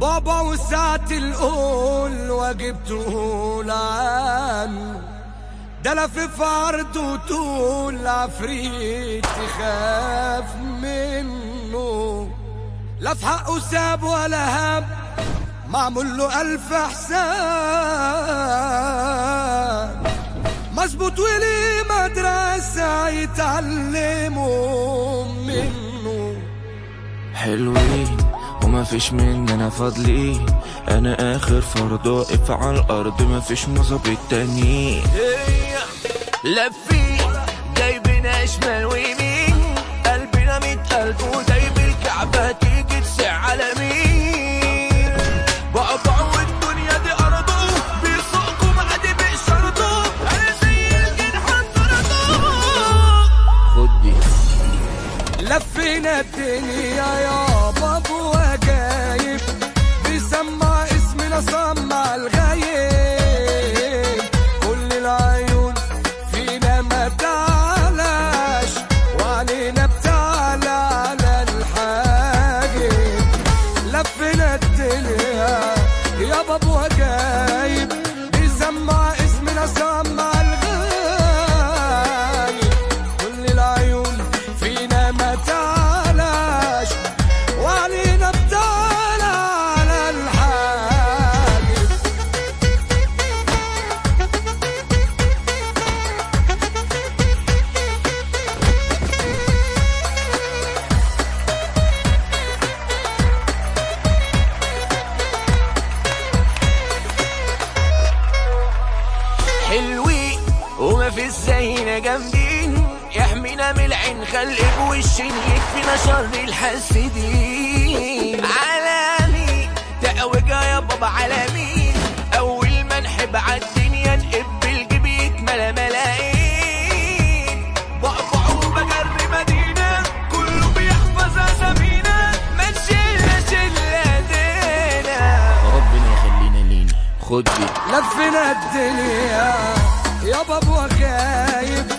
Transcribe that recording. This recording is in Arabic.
بابا واجب تقول عنه ده لفف عرض وطول عفريت تخاف منه. لا في حقه ساب ولا هاب معمول له ألف حساب. مظبوط وليه مدرسة يتعلموا منه. حلوين. وما فيش مننا فاضلين. أنا آخر فرد واقف على الأرض ما فيش مظابيط تانيين لفين جايبنا شمال ويمين. قلبنا ميت قلب ودايب الكعبة تيجي تسع على مين. بقبع والدنيا دي أرضه بيسوقكم عادي أنا زي خد دي. لفينا الدنيا يا اسمنا سمع الغايب كل العيون فينا ما تعلاش وعلينا بتعلى على الحاجب. لفينا الدنيا يا بابو وجايب في زينا جامدين يحمينا من العين خلي بوشين يكفينا شر الحاسدين. عالمي تقوجة يا بابا عالمين. أول ما نحب عالدنيا نقب بالجيب يتملى ملايين. بقبع وبجري مدينة كله بيحفظ أسامينا. ما نشيلنا شلة دينا. ربنا يخلينا لينا. خد دي لفينا الدنيا. يا بابا وجايب بيسمع اسمنا الزمن